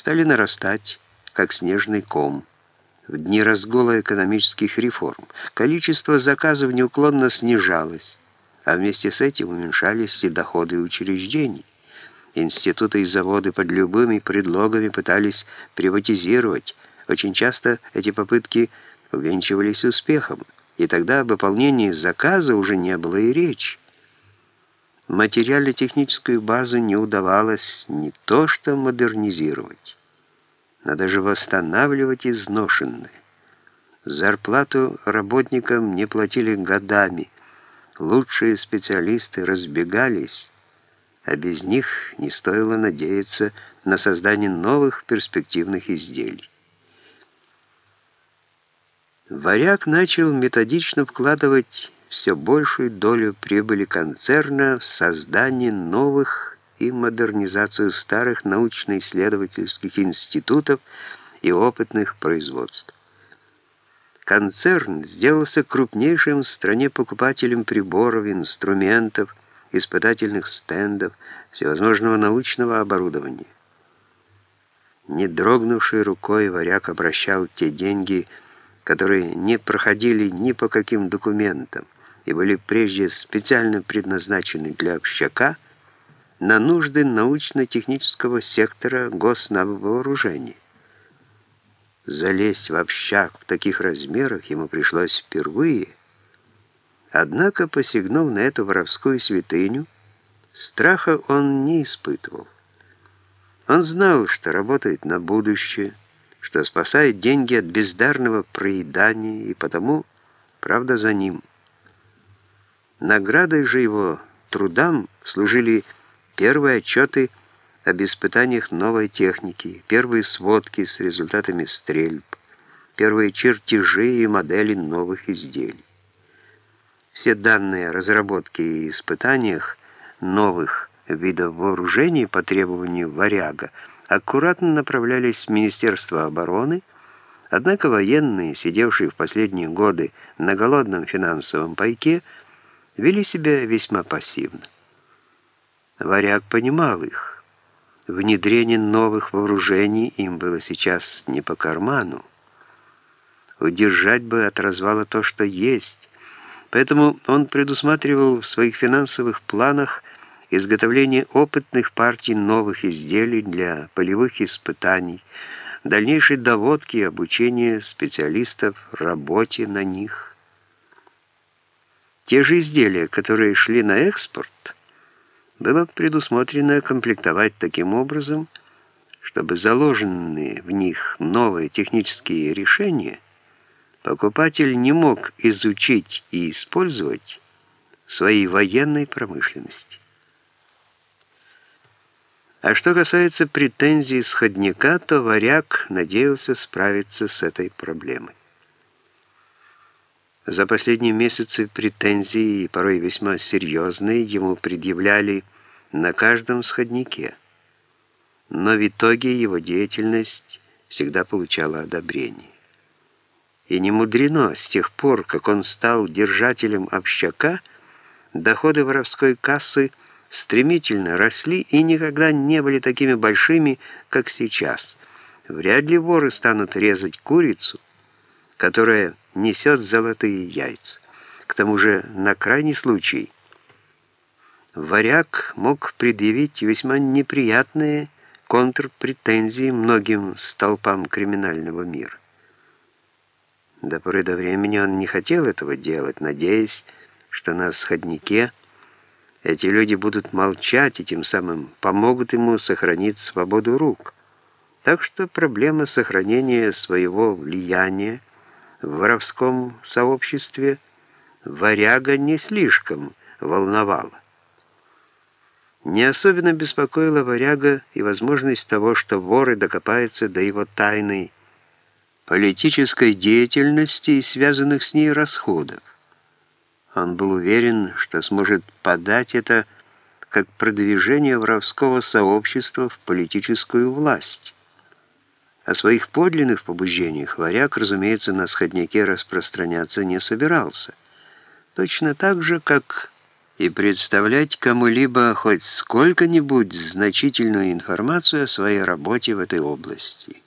стали нарастать, как снежный ком. В дни разгула экономических реформ количество заказов неуклонно снижалось, а вместе с этим уменьшались и доходы учреждений. Институты и заводы под любыми предлогами пытались приватизировать. Очень часто эти попытки увенчивались успехом, и тогда о выполнении заказа уже не было и речи. Материально-техническую базу не удавалось не то что модернизировать, но даже восстанавливать изношенное. Зарплату работникам не платили годами, лучшие специалисты разбегались, а без них не стоило надеяться на создание новых перспективных изделий. Варяг начал методично вкладывать все большую долю прибыли концерна в создание новых и модернизацию старых научно-исследовательских институтов и опытных производств. Концерн сделался крупнейшим в стране покупателем приборов, инструментов, испытательных стендов, всевозможного научного оборудования. Не дрогнувшей рукой варяг обращал те деньги, которые не проходили ни по каким документам, и были прежде специально предназначены для общака на нужды научно-технического сектора госнабвооружения. Залезть в общак в таких размерах ему пришлось впервые, однако, посягнув на эту воровскую святыню, страха он не испытывал. Он знал, что работает на будущее, что спасает деньги от бездарного проедания, и потому правда за ним – Наградой же его трудам служили первые отчеты об испытаниях новой техники, первые сводки с результатами стрельб, первые чертежи и модели новых изделий. Все данные о разработке и испытаниях новых видов вооружений по требованию «Варяга» аккуратно направлялись в Министерство обороны, однако военные, сидевшие в последние годы на голодном финансовом пайке, вели себя весьма пассивно. Варяг понимал их. Внедрение новых вооружений им было сейчас не по карману. Удержать бы от развала то, что есть. Поэтому он предусматривал в своих финансовых планах изготовление опытных партий новых изделий для полевых испытаний, дальнейшей доводки и обучения специалистов работе на них. Те же изделия, которые шли на экспорт, было предусмотрено комплектовать таким образом, чтобы заложенные в них новые технические решения покупатель не мог изучить и использовать в своей военной промышленности. А что касается претензий сходника, то варяг надеялся справиться с этой проблемой. За последние месяцы претензии, порой весьма серьезные, ему предъявляли на каждом сходнике. Но в итоге его деятельность всегда получала одобрение. И не мудрено, с тех пор, как он стал держателем общака, доходы воровской кассы стремительно росли и никогда не были такими большими, как сейчас. Вряд ли воры станут резать курицу, которая несет золотые яйца. К тому же, на крайний случай, варяг мог предъявить весьма неприятные контрпретензии многим столпам криминального мира. До поры до времени он не хотел этого делать, надеясь, что на сходнике эти люди будут молчать и тем самым помогут ему сохранить свободу рук. Так что проблема сохранения своего влияния в воровском сообществе варяга не слишком волновала. Не особенно беспокоила варяга и возможность того, что воры докопаются до его тайной политической деятельности и связанных с ней расходов. Он был уверен, что сможет подать это как продвижение воровского сообщества в политическую власть. О своих подлинных побуждениях варяг, разумеется, на сходняке распространяться не собирался. Точно так же, как и представлять кому-либо хоть сколько-нибудь значительную информацию о своей работе в этой области.